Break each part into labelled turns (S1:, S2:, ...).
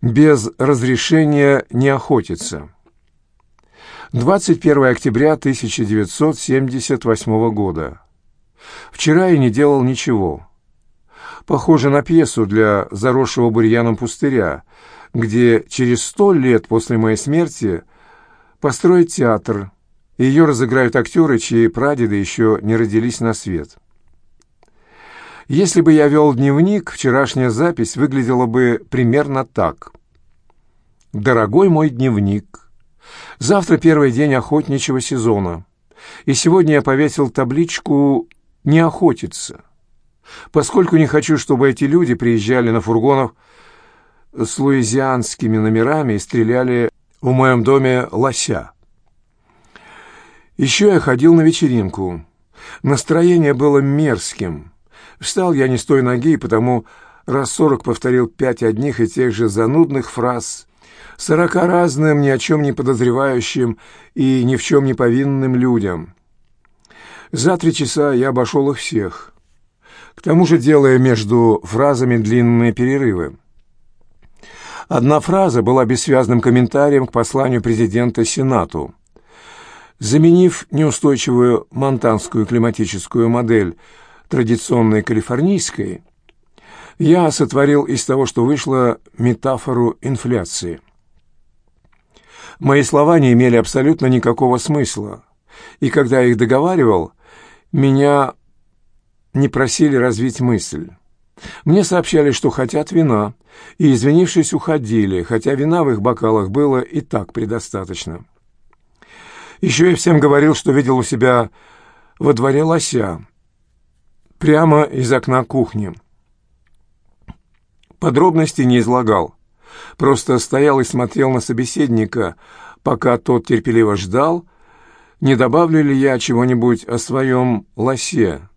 S1: Без разрешения не охотиться. 21 октября 1978 года. Вчера я не делал ничего. Похоже на пьесу для заросшего бурьяном пустыря, где через сто лет после моей смерти построят театр, и ее разыграют актеры, чьи прадеды еще не родились на свет. Если бы я вел дневник, вчерашняя запись выглядела бы примерно так. «Дорогой мой дневник, завтра первый день охотничьего сезона, и сегодня я повесил табличку «Не охотиться», поскольку не хочу, чтобы эти люди приезжали на фургонах с луизианскими номерами и стреляли в моем доме лося. Еще я ходил на вечеринку. Настроение было мерзким. Встал я не с той ноги, потому раз сорок повторил пять одних и тех же занудных фраз, сорока разным, ни о чем не подозревающим и ни в чем не повинным людям. За три часа я обошел их всех, к тому же делая между фразами длинные перерывы. Одна фраза была бессвязным комментарием к посланию президента Сенату. Заменив неустойчивую монтанскую климатическую модель традиционной калифорнийской, я сотворил из того, что вышло, метафору инфляции. Мои слова не имели абсолютно никакого смысла, и когда я их договаривал, меня не просили развить мысль. Мне сообщали, что хотят вина, и, извинившись, уходили, хотя вина в их бокалах было и так предостаточно. Еще я всем говорил, что видел у себя во дворе лося, прямо из окна кухни. Подробностей не излагал. Просто стоял и смотрел на собеседника, пока тот терпеливо ждал, не добавлю ли я чего-нибудь о своем лосе.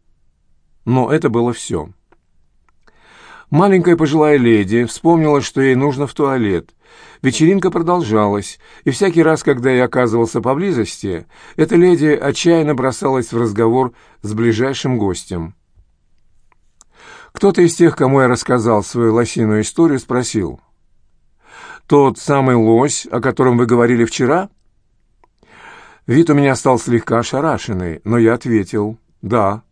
S1: Но это было все. Маленькая пожилая леди вспомнила, что ей нужно в туалет. Вечеринка продолжалась, и всякий раз, когда я оказывался поблизости, эта леди отчаянно бросалась в разговор с ближайшим гостем. Кто-то из тех, кому я рассказал свою лосиную историю, спросил. «Тот самый лось, о котором вы говорили вчера?» Вид у меня стал слегка ошарашенный, но я ответил «да».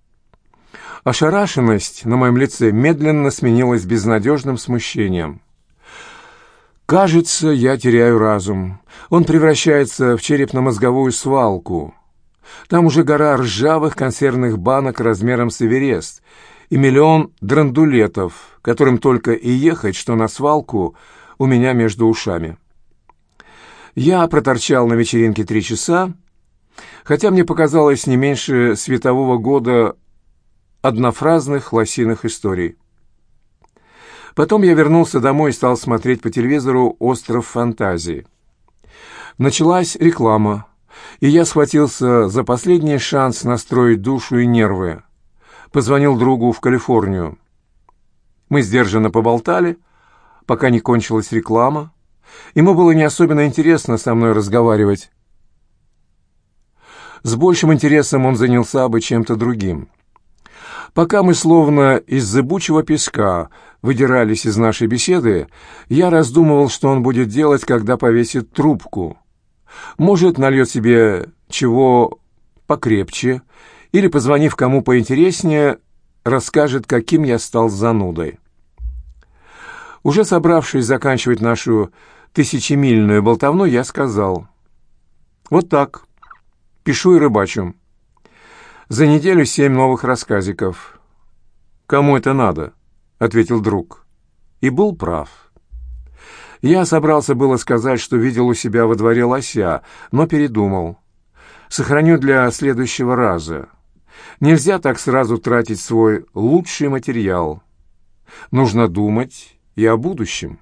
S1: Ошарашенность на моем лице медленно сменилась безнадежным смущением. Кажется, я теряю разум. Он превращается в черепно-мозговую свалку. Там уже гора ржавых консервных банок размером с Эверест и миллион драндулетов, которым только и ехать, что на свалку у меня между ушами. Я проторчал на вечеринке три часа, хотя мне показалось не меньше светового года однофразных лосиных историй. Потом я вернулся домой и стал смотреть по телевизору «Остров фантазии». Началась реклама, и я схватился за последний шанс настроить душу и нервы. Позвонил другу в Калифорнию. Мы сдержанно поболтали, пока не кончилась реклама. Ему было не особенно интересно со мной разговаривать. С большим интересом он занялся бы чем-то другим. Пока мы словно из зыбучего песка выдирались из нашей беседы, я раздумывал, что он будет делать, когда повесит трубку. Может, нальет себе чего покрепче, или, позвонив кому поинтереснее, расскажет, каким я стал занудой. Уже собравшись заканчивать нашу тысячемильную болтовну, я сказал, «Вот так, пишу и рыбачу. За неделю семь новых рассказиков. «Кому это надо?» — ответил друг. И был прав. Я собрался было сказать, что видел у себя во дворе лося, но передумал. Сохраню для следующего раза. Нельзя так сразу тратить свой лучший материал. Нужно думать и о будущем.